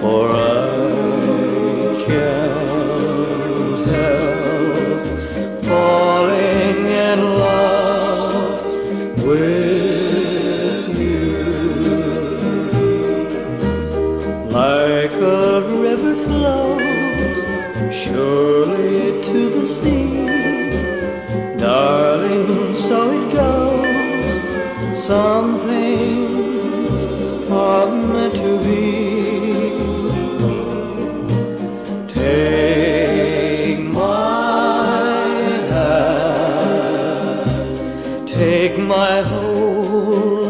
For I can't help falling in love with you. Like a river flows surely to the sea, darling, so it goes. Some things Take my whole